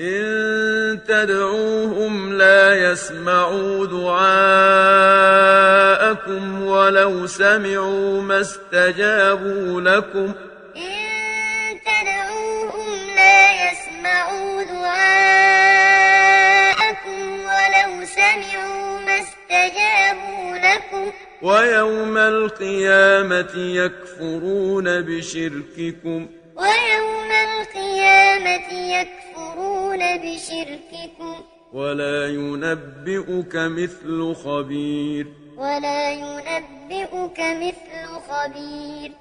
إن تدعوهم لا يسمعوا دعاءكم ولو سمعوا ما استجابوا لكم. إن تدعوهم لا يسمعوا دعاءكم ولو سمعوا ما استجابوا لكم. ويوم القيامة يكفرون بشرككم. ويوم يكفرون بشرككم ولا ينبئك مثل خبير ولا ينبئك مثل خبير